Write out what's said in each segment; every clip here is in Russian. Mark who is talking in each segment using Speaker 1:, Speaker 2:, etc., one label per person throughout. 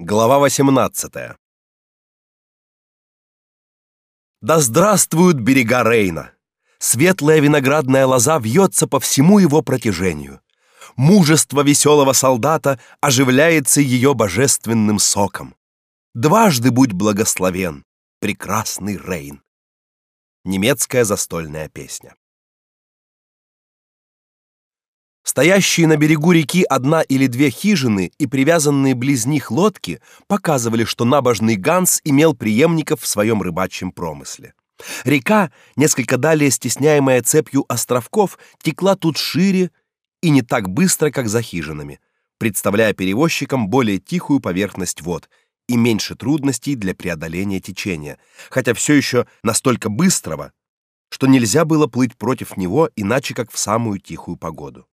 Speaker 1: Глава 18. Да здравствуют берега Рейна. Светлая виноградная лоза вьется по всему его протяжению. Мужество веселого солдата оживляется ее божественным соком. Дважды будь благословен, прекрасный Рейн. Немецкая застольная песня. Стоящие на берегу реки одна или две хижины и привязанные близ них лодки показывали, что набожный Ганс имел преемников в своем рыбачьем промысле. Река, несколько далее стесняемая цепью островков, текла тут шире и не так быстро, как за хижинами, представляя перевозчикам более тихую поверхность вод и меньше трудностей для преодоления течения, хотя все еще настолько быстрого, что нельзя было плыть против него иначе как в самую тихую погоду.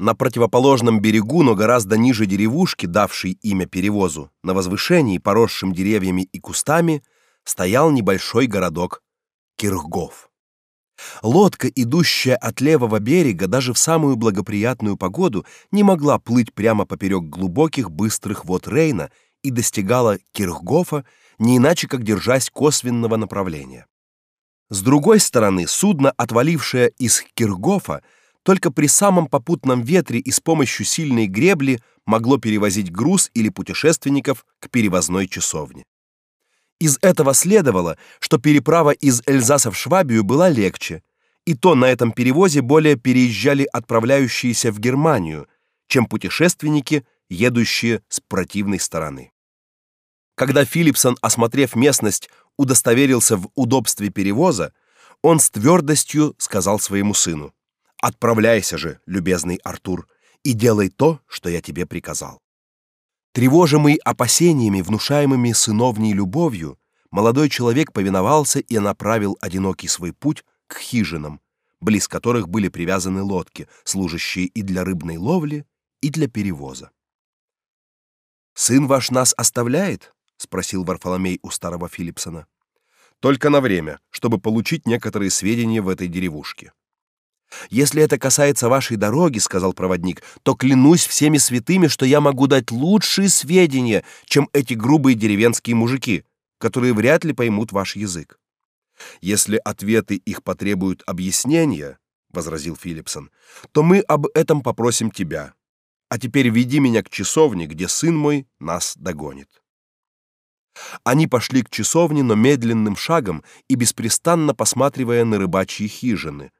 Speaker 1: На противоположном берегу, но гораздо ниже деревушки, давшей имя перевозу, на возвышении, поросшем деревьями и кустами, стоял небольшой городок Киргов. Лодка, идущая от левого берега даже в самую благоприятную погоду, не могла плыть прямо поперек глубоких быстрых вод Рейна и достигала Киргофа не иначе как держась косвенного направления. С другой стороны, судно, отвалившее из Киргофа, только при самом попутном ветре и с помощью сильной гребли могло перевозить груз или путешественников к перевозной часовне. Из этого следовало, что переправа из Эльзаса в Швабию была легче, и то на этом перевозе более переезжали отправляющиеся в Германию, чем путешественники, едущие с противной стороны. Когда Филипсон, осмотрев местность, удостоверился в удобстве перевоза, он с твердостью сказал своему сыну: Отправляйся же, любезный Артур, и делай то, что я тебе приказал. Тревожимый опасениями, внушаемыми сыновней любовью, молодой человек повиновался и направил одинокий свой путь к хижинам, близ которых были привязаны лодки, служащие и для рыбной ловли, и для перевоза. Сын ваш нас оставляет? спросил Варфоломей у старого Филипсона. Только на время, чтобы получить некоторые сведения в этой деревушке. Если это касается вашей дороги, сказал проводник, то клянусь всеми святыми, что я могу дать лучшие сведения, чем эти грубые деревенские мужики, которые вряд ли поймут ваш язык. Если ответы их потребуют объяснения, возразил Филипсон, то мы об этом попросим тебя. А теперь веди меня к часовне, где сын мой нас догонит. Они пошли к часовне, но медленным шагом и беспрестанно посматривая на рыбачьи хижины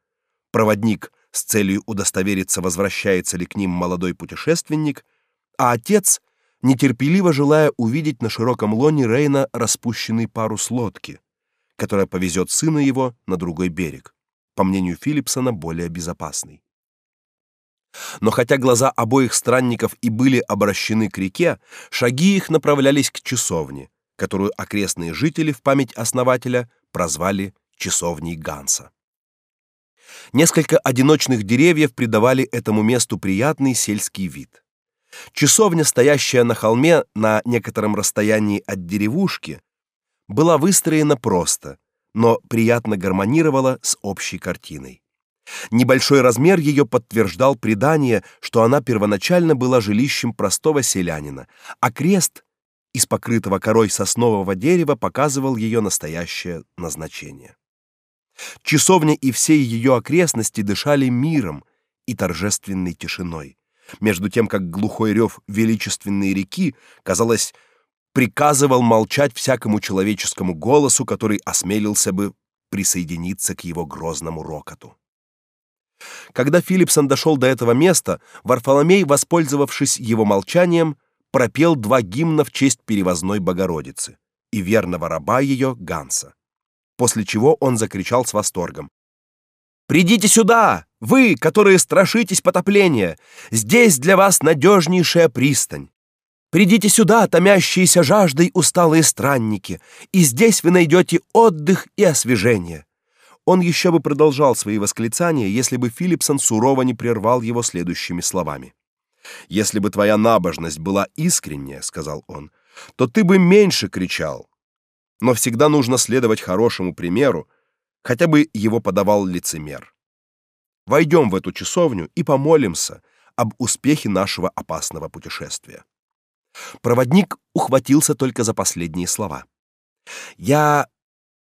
Speaker 1: Проводник с целью удостовериться, возвращается ли к ним молодой путешественник, а отец, нетерпеливо желая увидеть на широком лоне Рейна распущенный парус лодки, которая повезет сына его на другой берег, по мнению Филипсона, более безопасный. Но хотя глаза обоих странников и были обращены к реке, шаги их направлялись к часовне, которую окрестные жители в память основателя прозвали часовней Ганса. Несколько одиночных деревьев придавали этому месту приятный сельский вид. Часовня, стоящая на холме на некотором расстоянии от деревушки, была выстроена просто, но приятно гармонировала с общей картиной. Небольшой размер ее подтверждал предание, что она первоначально была жилищем простого селянина, а крест из покрытого корой соснового дерева показывал ее настоящее назначение. Часовня и все ее окрестности дышали миром и торжественной тишиной, между тем как глухой рев величественной реки, казалось, приказывал молчать всякому человеческому голосу, который осмелился бы присоединиться к его грозному рокоту. Когда Филипсон дошел до этого места, Варфоломей, воспользовавшись его молчанием, пропел два гимна в честь перевозной Богородицы и верного раба ее Ганса после чего он закричал с восторгом: "Придите сюда, вы, которые страшитесь потопления! Здесь для вас надежнейшая пристань. Придите сюда, томящиеся жаждой усталые странники, и здесь вы найдете отдых и освежение". Он еще бы продолжал свои восклицания, если бы Филипсон сурово не прервал его следующими словами. Если бы твоя набожность была искренняя, сказал он, то ты бы меньше кричал, но всегда нужно следовать хорошему примеру, хотя бы его подавал лицемер. Войдем в эту часовню и помолимся об успехе нашего опасного путешествия. Проводник ухватился только за последние слова. Я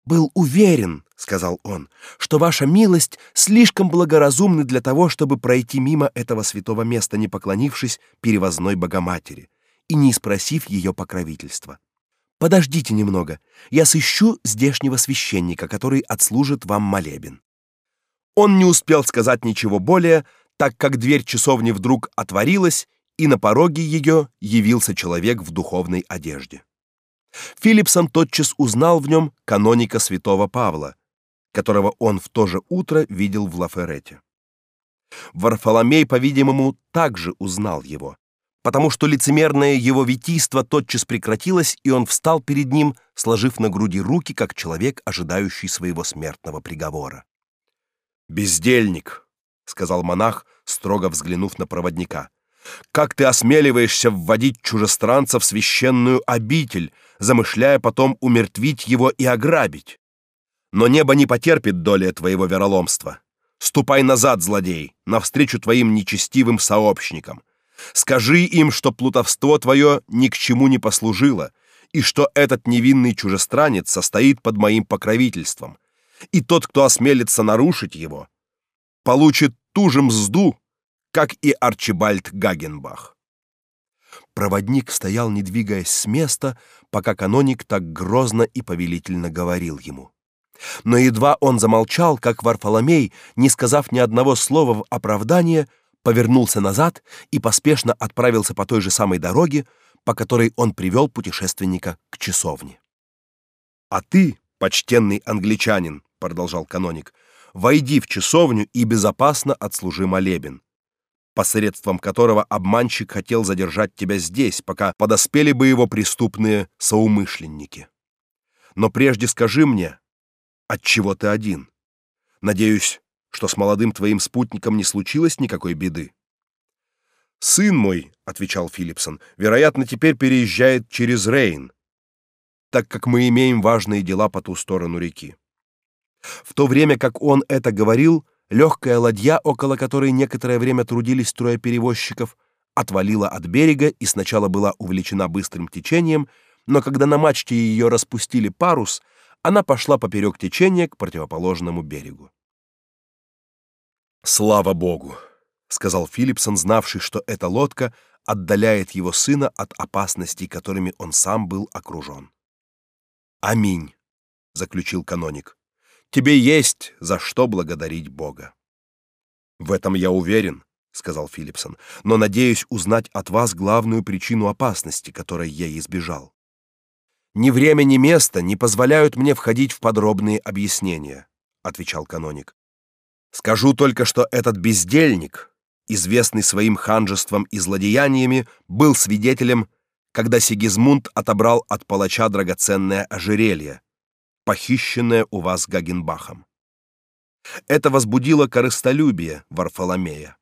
Speaker 1: был уверен, сказал он, что ваша милость слишком благоразумны для того, чтобы пройти мимо этого святого места, не поклонившись перевозной Богоматери и не спросив ее покровительства. Подождите немного, я сыщу здешнего священника, который отслужит вам молебен. Он не успел сказать ничего более, так как дверь часовни вдруг отворилась, и на пороге ее явился человек в духовной одежде. Филипсон тотчас узнал в нем каноника святого Павла, которого он в то же утро видел в Лаферете. Варфоломей, по-видимому, также узнал его, потому что лицемерное его витийство тотчас прекратилось, и он встал перед ним, сложив на груди руки, как человек, ожидающий своего смертного приговора. «Бездельник», — сказал монах, строго взглянув на проводника, — «как ты осмеливаешься вводить чужестранца в священную обитель, замышляя потом умертвить его и ограбить. Но небо не потерпит доли твоего вероломства. Ступай назад, злодей, навстречу твоим нечестивым сообщникам. Скажи им, что плутовство твое ни к чему не послужило, и что этот невинный чужестранец состоит под моим покровительством. И тот, кто осмелится нарушить его, получит ту же мзду, как и Арчибальд Гагенбах. Проводник стоял, не двигаясь с места, пока каноник так грозно и повелительно говорил ему. Но едва он замолчал, как Варфоломей, не сказав ни одного слова в оправдание, повернулся назад и поспешно отправился по той же самой дороге, по которой он привел путешественника к часовне. А ты, почтенный англичанин, продолжал каноник, войди в часовню и безопасно отслужи молебен посредством которого обманщик хотел задержать тебя здесь, пока подоспели бы его преступные соумышленники. Но прежде скажи мне, от чего ты один? Надеюсь, что с молодым твоим спутником не случилось никакой беды. Сын мой, отвечал Филипсон, вероятно, теперь переезжает через Рейн, так как мы имеем важные дела по ту сторону реки. В то время как он это говорил, Легкая ладья, около которой некоторое время трудились трое перевозчиков, отвалила от берега и сначала была увлечена быстрым течением, но когда на мачте ее распустили парус, она пошла поперек течения к противоположному берегу. Слава богу, сказал Филипсон, знавший, что эта лодка отдаляет его сына от опасностей, которыми он сам был окружен. Аминь, заключил каноник. Тебе есть за что благодарить Бога. В этом я уверен, сказал Филипсон, но надеюсь узнать от вас главную причину опасности, которой я избежал. Ни время, ни место не позволяют мне входить в подробные объяснения, отвечал каноник. Скажу только, что этот бездельник, известный своим ханжеством и злодеяниями, был свидетелем, когда Сигизмунд отобрал от палача драгоценное ожерелье, похищенное у вас Гагенбахом. Это возбудило корыстолюбие Варфоломея.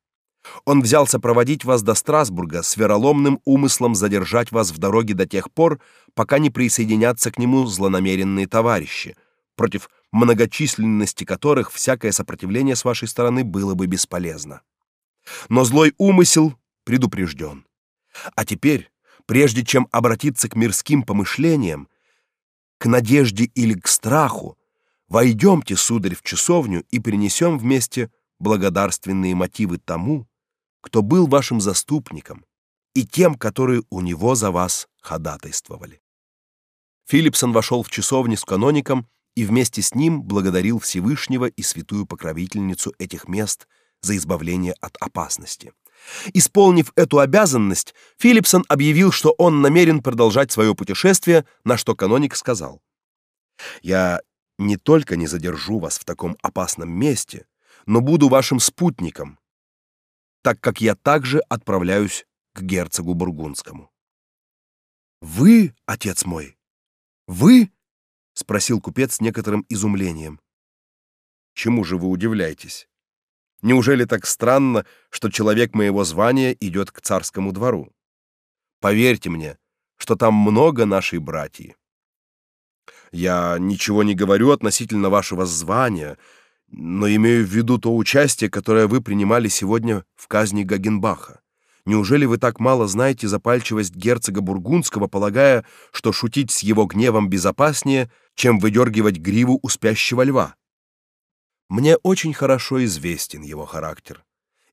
Speaker 1: Он взялся проводить вас до Страсбурга с вероломным умыслом задержать вас в дороге до тех пор, пока не присоединятся к нему злонамеренные товарищи, против многочисленности которых всякое сопротивление с вашей стороны было бы бесполезно. Но злой умысел предупрежден. А теперь, прежде чем обратиться к мирским помышлениям, к надежде или к страху, войдемте, сударь, в часовню и принесем вместе благодарственные мотивы тому, кто был вашим заступником, и тем, которые у него за вас ходатайствовали. Филипсон вошел в часовню с каноником и вместе с ним благодарил Всевышнего и святую покровительницу этих мест за избавление от опасности. Исполнив эту обязанность, Филипсон объявил, что он намерен продолжать свое путешествие, на что каноник сказал: "Я не только не задержу вас в таком опасном месте, но буду вашим спутником, так как я также отправляюсь к герцогу бургундскому". "Вы, отец мой? Вы?" Спросил купец с некоторым изумлением. "Чему же вы удивляетесь?" Неужели так странно, что человек моего звания идет к царскому двору? Поверьте мне, что там много нашей братьи. Я ничего не говорю относительно вашего звания, но имею в виду то участие, которое вы принимали сегодня в казни Гагенбаха. Неужели вы так мало знаете запальчивость герцога бургундского, полагая, что шутить с его гневом безопаснее, чем выдергивать гриву у спящего льва? Мне очень хорошо известен его характер,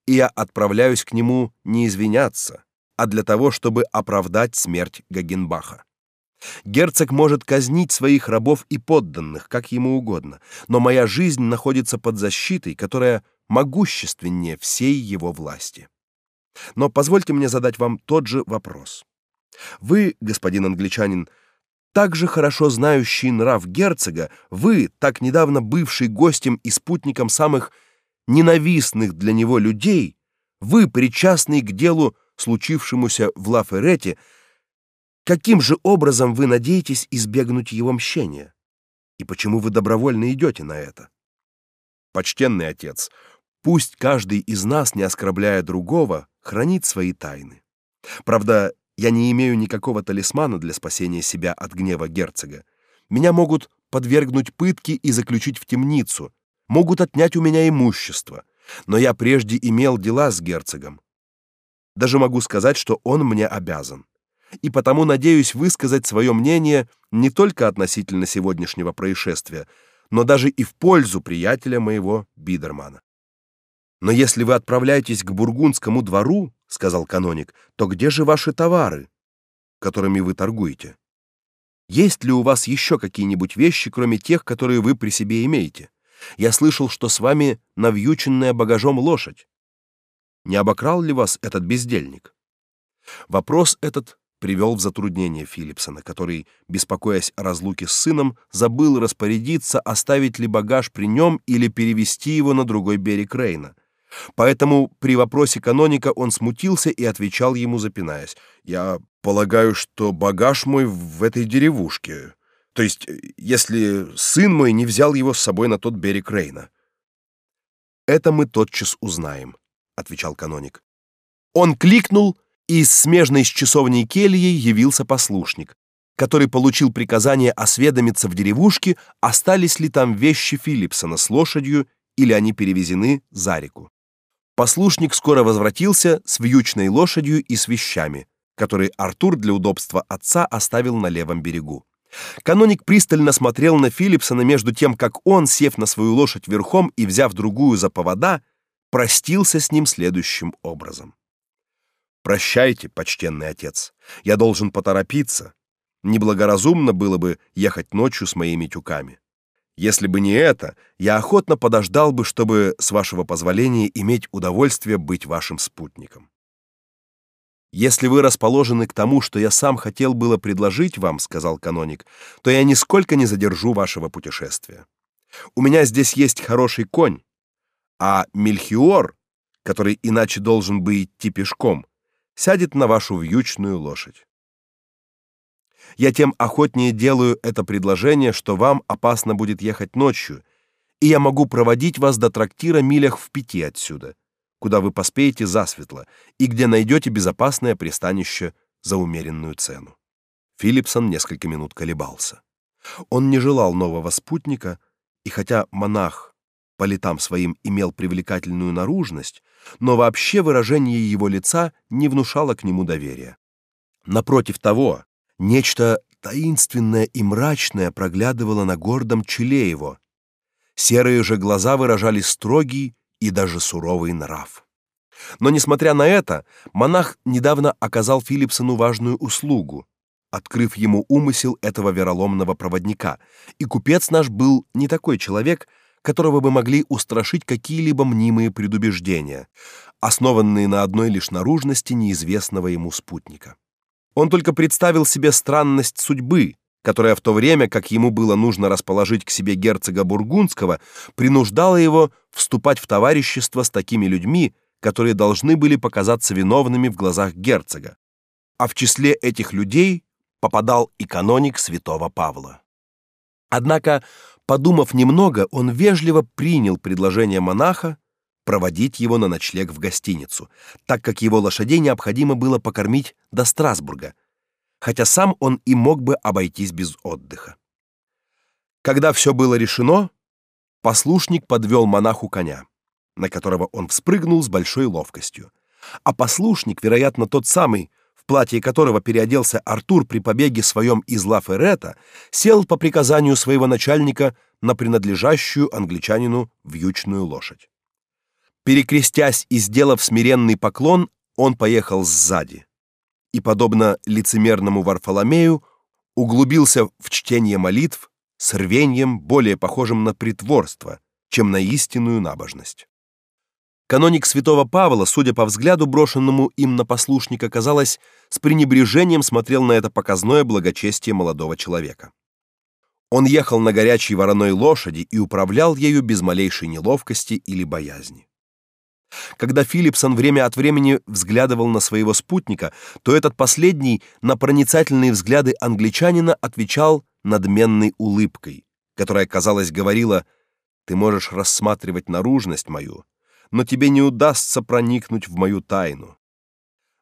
Speaker 1: и я отправляюсь к нему не извиняться, а для того, чтобы оправдать смерть Гагенбаха. Герцог может казнить своих рабов и подданных, как ему угодно, но моя жизнь находится под защитой, которая могущественнее всей его власти. Но позвольте мне задать вам тот же вопрос. Вы, господин англичанин, так же хорошо знающий нрав герцога, вы, так недавно бывший гостем и спутником самых ненавистных для него людей, вы, причастный к делу, случившемуся в Лаферете, каким же образом вы надеетесь избегнуть его мщения? И почему вы добровольно идете на это? Почтенный отец, пусть каждый из нас, не оскорбляя другого, хранит свои тайны. Правда, я не имею никакого талисмана для спасения себя от гнева герцога. Меня могут подвергнуть пытке и заключить в темницу, могут отнять у меня имущество, но я прежде имел дела с герцогом. Даже могу сказать, что он мне обязан. И потому надеюсь высказать свое мнение не только относительно сегодняшнего происшествия, но даже и в пользу приятеля моего Бидермана. Но если вы отправляетесь к бургундскому двору, сказал каноник, то где же ваши товары, которыми вы торгуете? Есть ли у вас еще какие-нибудь вещи, кроме тех, которые вы при себе имеете? Я слышал, что с вами навьюченная багажом лошадь. Не обокрал ли вас этот бездельник? Вопрос этот привел в затруднение Филипсона, который, беспокоясь о разлуке с сыном, забыл распорядиться, оставить ли багаж при нем или перевести его на другой берег Рейна. Поэтому при вопросе каноника он смутился и отвечал ему, запинаясь: "Я полагаю, что багаж мой в этой деревушке. То есть, если сын мой не взял его с собой на тот берег Рейна". "Это мы тотчас узнаем", отвечал каноник. Он кликнул, и из смежной с часовней кельей явился послушник, который получил приказание осведомиться в деревушке, остались ли там вещи Филипсона с лошадью или они перевезены за реку. Послушник скоро возвратился с вьючной лошадью и с вещами, которые Артур для удобства отца оставил на левом берегу. Каноник пристально смотрел на Филипсона между тем, как он, сев на свою лошадь верхом и взяв другую за повода, простился с ним следующим образом: Прощайте, почтенный отец. Я должен поторопиться. Неблагоразумно было бы ехать ночью с моими тюками. Если бы не это, я охотно подождал бы, чтобы, с вашего позволения, иметь удовольствие быть вашим спутником. Если вы расположены к тому, что я сам хотел было предложить вам, сказал каноник, то я нисколько не задержу вашего путешествия. У меня здесь есть хороший конь, а Мельхиор, который иначе должен бы идти пешком, сядет на вашу вьючную лошадь. Я тем охотнее делаю это предложение, что вам опасно будет ехать ночью, и я могу проводить вас до трактира милях в пяти отсюда, куда вы поспеете засветло и где найдете безопасное пристанище за умеренную цену. Филипсон несколько минут колебался. Он не желал нового спутника, и хотя монах по летам своим имел привлекательную наружность, но вообще выражение его лица не внушало к нему доверия. Напротив того, Нечто таинственное и мрачное проглядывало на гордом челе его. Серые же глаза выражали строгий и даже суровый нрав. Но несмотря на это, монах недавно оказал Филипсону важную услугу, открыв ему умысел этого вероломного проводника. И купец наш был не такой человек, которого бы могли устрашить какие-либо мнимые предубеждения, основанные на одной лишь наружности неизвестного ему спутника. Он только представил себе странность судьбы, которая в то время, как ему было нужно расположить к себе герцога бургундского, принуждала его вступать в товарищество с такими людьми, которые должны были показаться виновными в глазах герцога. А в числе этих людей попадал и каноник святого Павла. Однако, подумав немного, он вежливо принял предложение монаха проводить его на ночлег в гостиницу, так как его лошадей необходимо было покормить до Страсбурга, хотя сам он и мог бы обойтись без отдыха. Когда все было решено, послушник подвел монаху коня, на которого он вспрыгнул с большой ловкостью, А послушник, вероятно, тот самый, в платье которого переоделся Артур при побеге своем из Ла-Феррета, сел по приказанию своего начальника на принадлежащую англичанину вьючную лошадь. Перекрестясь и сделав смиренный поклон, он поехал сзади и, подобно лицемерному Варфоломею, углубился в чтение молитв с рвением, более похожим на притворство, чем на истинную набожность. Каноник святого Павла, судя по взгляду, брошенному им на послушника, казалось, с пренебрежением смотрел на это показное благочестие молодого человека. Он ехал на горячей вороной лошади и управлял ею без малейшей неловкости или боязни. Когда Филипсон время от времени взглядывал на своего спутника, то этот последний на проницательные взгляды англичанина отвечал надменной улыбкой, которая, казалось, говорила: "Ты можешь рассматривать наружность мою, но тебе не удастся проникнуть в мою тайну".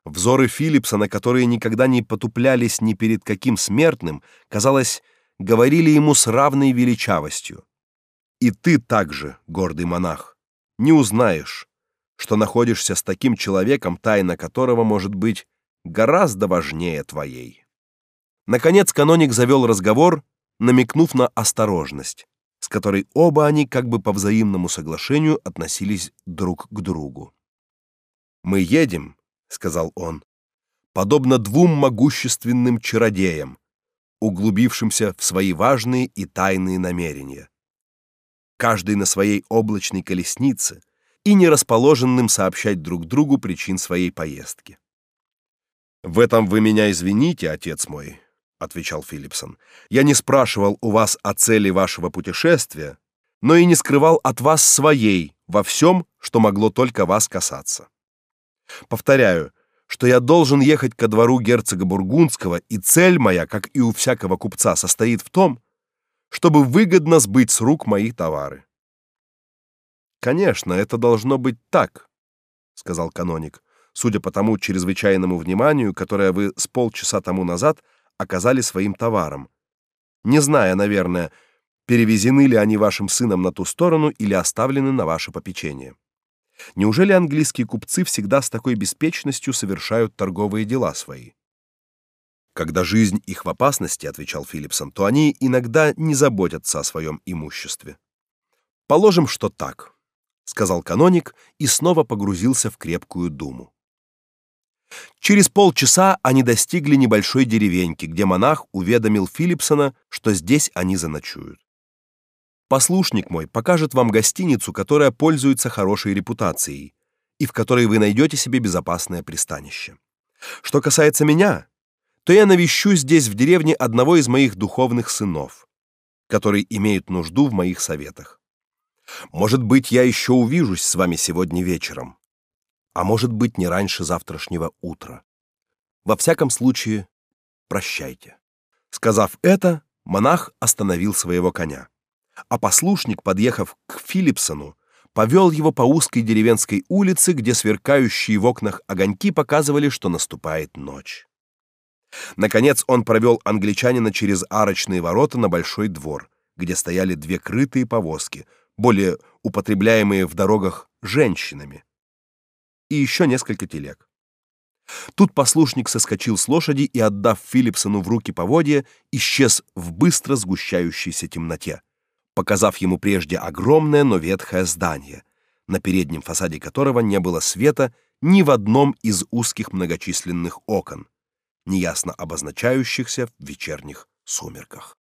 Speaker 1: Взоры Филипсона, которые никогда не потуплялись ни перед каким смертным, казалось, говорили ему с равной величавостью: "И ты также, гордый монах, не узнаешь, что находишься с таким человеком, тайна которого может быть гораздо важнее твоей. Наконец каноник завел разговор, намекнув на осторожность, с которой оба они как бы по взаимному соглашению относились друг к другу. Мы едем, сказал он, подобно двум могущественным чародеям, углубившимся в свои важные и тайные намерения. Каждый на своей облачной колеснице и не расположенным сообщать друг другу причин своей поездки. В этом вы меня извините, отец мой, отвечал Филипсон. Я не спрашивал у вас о цели вашего путешествия, но и не скрывал от вас своей во всем, что могло только вас касаться. Повторяю, что я должен ехать ко двору герцога бургундского, и цель моя, как и у всякого купца, состоит в том, чтобы выгодно сбыть с рук мои товары. Конечно, это должно быть так, сказал каноник, судя по тому чрезвычайному вниманию, которое вы с полчаса тому назад оказали своим товарам, не зная, наверное, перевезены ли они вашим сыном на ту сторону или оставлены на ваше попечение. Неужели английские купцы всегда с такой беспечностью совершают торговые дела свои? Когда жизнь их в опасности, отвечал Филипсон, то они иногда не заботятся о своем имуществе. Положим, что так сказал каноник и снова погрузился в крепкую думу. Через полчаса они достигли небольшой деревеньки, где монах уведомил Филипсона, что здесь они заночуют. Послушник мой покажет вам гостиницу, которая пользуется хорошей репутацией и в которой вы найдете себе безопасное пристанище. Что касается меня, то я навещу здесь в деревне одного из моих духовных сынов, который имеет нужду в моих советах. Может быть, я еще увижусь с вами сегодня вечером, а может быть, не раньше завтрашнего утра. Во всяком случае, прощайте. Сказав это, монах остановил своего коня, а послушник, подъехав к Филипсону, повел его по узкой деревенской улице, где сверкающие в окнах огоньки показывали, что наступает ночь. Наконец он провел англичанина через арочные ворота на большой двор, где стояли две крытые повозки — более употребляемые в дорогах женщинами, и еще несколько телег. Тут послушник соскочил с лошади и, отдав Филипсону в руки поводья, исчез в быстро сгущающейся темноте, показав ему прежде огромное, но ветхое здание, на переднем фасаде которого не было света ни в одном из узких многочисленных окон, неясно обозначающихся в вечерних сумерках.